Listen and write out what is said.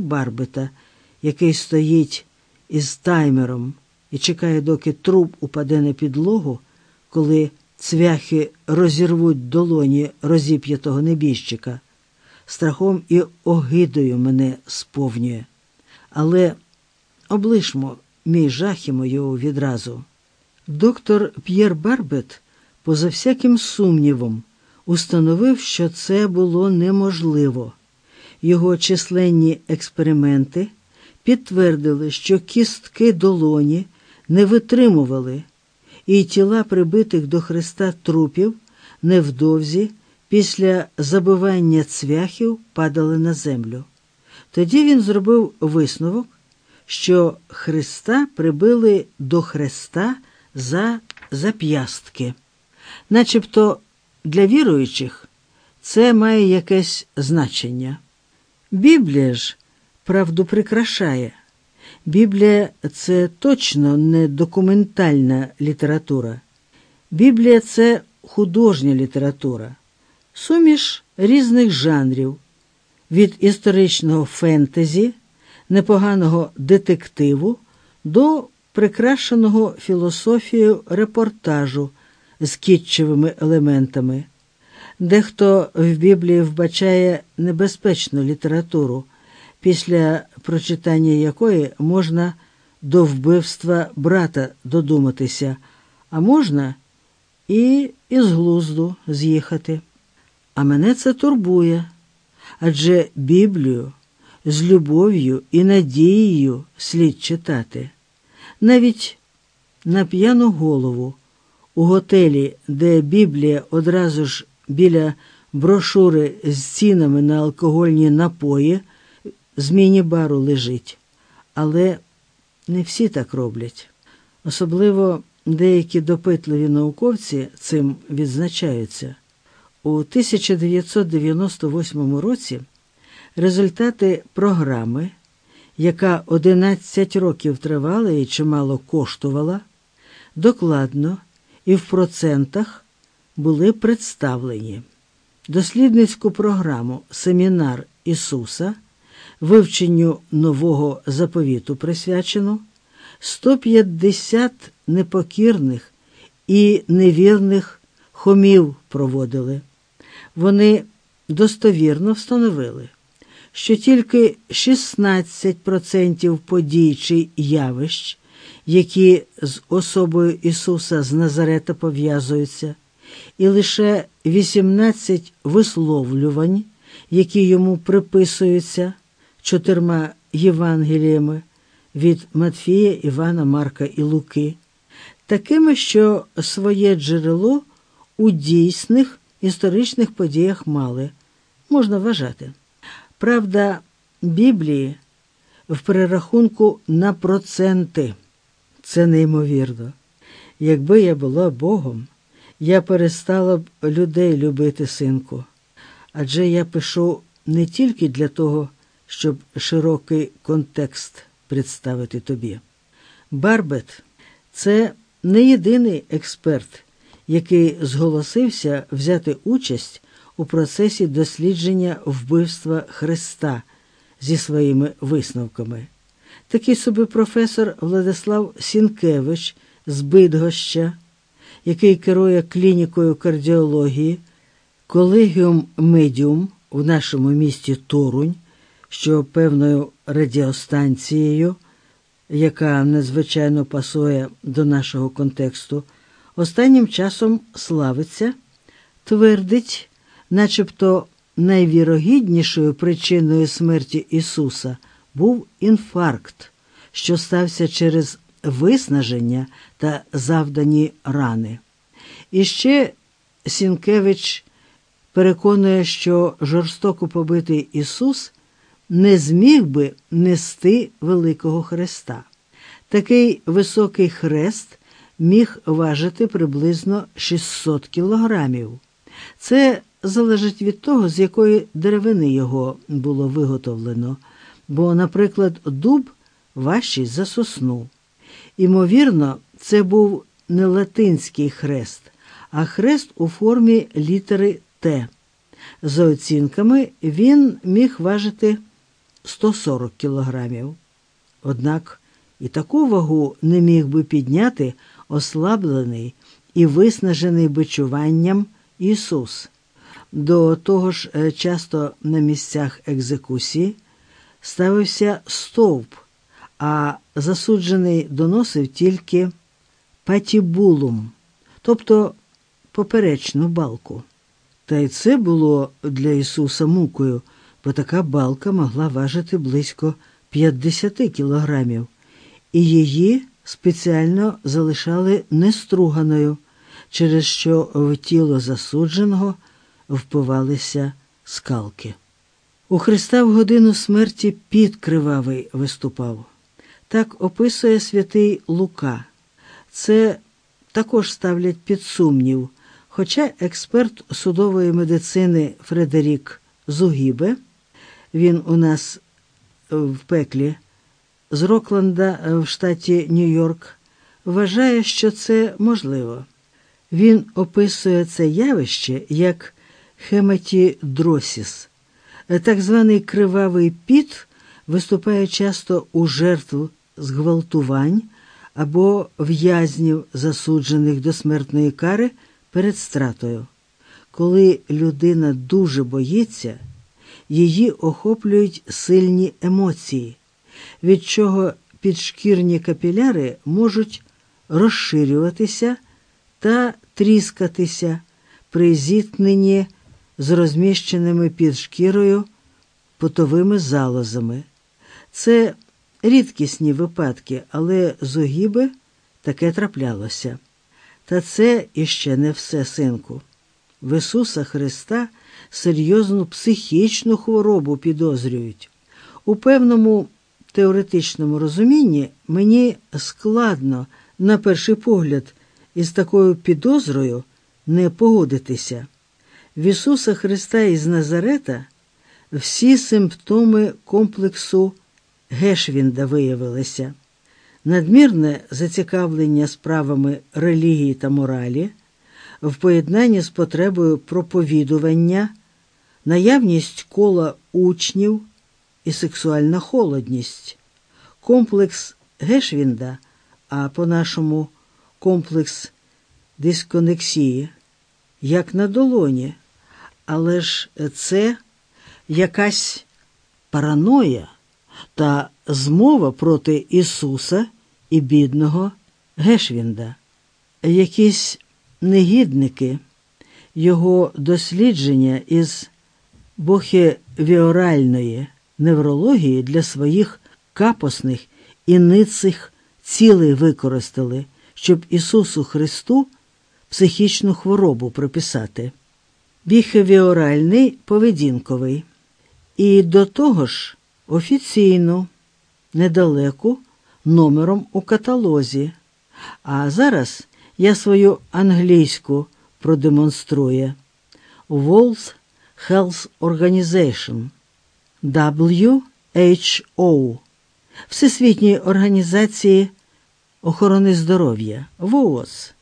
Барбета, який стоїть із таймером і чекає, доки труп упаде на підлогу, коли цвяхи розірвуть долоні розіп'ятого небіжчика, страхом і огидою мене сповнює. Але облишмо мій жах і мою відразу. Доктор П'єр Барбет, поза всяким сумнівом, установив, що це було неможливо. Його численні експерименти підтвердили, що кістки долоні не витримували, і тіла прибитих до хреста трупів невдовзі після забивання цвяхів падали на землю. Тоді він зробив висновок, що Христа прибили до хреста за зап'ястки, начебто для віруючих це має якесь значення. Біблія ж правду прикрашає. Біблія це точно не документальна література. Біблія це художня література, суміш різних жанрів, від історичного фентезі, непоганого детективу до прикрашеного філософією репортажу з кітчевими елементами. Дехто в Біблії вбачає небезпечну літературу, після прочитання якої можна до вбивства брата додуматися, а можна і із глузду з'їхати. А мене це турбує, адже Біблію з любов'ю і надією слід читати. Навіть на п'яну голову у готелі, де Біблія одразу ж біля брошури з цінами на алкогольні напої з міні-бару лежить. Але не всі так роблять. Особливо деякі допитливі науковці цим відзначаються. У 1998 році результати програми, яка 11 років тривала і чимало коштувала, докладно і в процентах були представлені дослідницьку програму Семінар Ісуса, вивченню нового заповіту присвячено 150 непокірних і невірних хомів проводили. Вони достовірно встановили, що тільки 16% подій чи явищ, які з особою Ісуса з Назарета пов'язуються, і лише 18 висловлювань, які йому приписуються чотирма Євангеліями від Матфія, Івана, Марка і Луки, такими, що своє джерело у дійсних історичних подіях мали, можна вважати. Правда, Біблії в перерахунку на проценти. Це неймовірно. Якби я була Богом, я перестала б людей любити, синку. Адже я пишу не тільки для того, щоб широкий контекст представити тобі. Барбет це не єдиний експерт, який зголосився взяти участь у процесі дослідження вбивства Христа зі своїми висновками. Такий собі професор Владислав Сінкевич з Бидгоща, який керує клінікою кардіології, колегіум медіум в нашому місті Торунь, що певною радіостанцією, яка надзвичайно пасує до нашого контексту, останнім часом славиться, твердить, начебто найвірогіднішою причиною смерті Ісуса був інфаркт, що стався через виснаження та завдані рани. І ще Сінкевич переконує, що жорстоко побитий Ісус не зміг би нести Великого Хреста. Такий високий хрест міг важити приблизно 600 кілограмів. Це залежить від того, з якої деревини його було виготовлено, бо, наприклад, дуб важчий за сосну. Імовірно, це був не латинський хрест, а хрест у формі літери Т. За оцінками, він міг важити 140 кілограмів. Однак і таку вагу не міг би підняти ослаблений і виснажений бичуванням Ісус. До того ж, е, часто на місцях екзекусії ставився стовп, а засуджений доносив тільки патібулум, тобто поперечну балку. Та й це було для Ісуса мукою, бо така балка могла важити близько 50 кілограмів, і її спеціально залишали неструганою, через що в тіло засудженого впивалися скалки. У Христа в годину смерті під кривавий виступав. Так описує святий Лука. Це також ставлять під сумнів. Хоча експерт судової медицини Фредерік Зугібе, він у нас в пеклі з Рокланда в штаті Нью-Йорк, вважає, що це можливо. Він описує це явище як хематідросіс. Так званий кривавий піт виступає часто у жертв зґвалтувань або в'язнів, засуджених до смертної кари перед стратою. Коли людина дуже боїться, її охоплюють сильні емоції, від чого підшкірні капіляри можуть розширюватися та тріскатися при зіткненні з розміщеними під шкірою потовими залозами. Це рідкісні випадки, але з огіби таке траплялося. Та це іще не все, синку. В Ісуса Христа серйозну психічну хворобу підозрюють. У певному теоретичному розумінні мені складно, на перший погляд, із такою підозрою не погодитися. В Ісуса Христа із Назарета всі симптоми комплексу Гешвінда виявилися надмірне зацікавлення справами релігії та моралі, в поєднанні з потребою проповідування, наявність кола учнів і сексуальна холодність, комплекс Гешвінда, а по-нашому комплекс дисконексії, як на долоні, але ж це якась параноя та змова проти Ісуса і бідного Гешвінда. Якісь негідники його дослідження із бохевіоральної неврології для своїх капосних і ницих цілей використали, щоб Ісусу Христу психічну хворобу приписати. Біхевіоральний поведінковий. І до того ж офіційно, недалеку номером у каталозі. А зараз я свою англійську продемонструю. World Health Organization WHO Всесвітньої організації охорони здоров'я ВООЗ.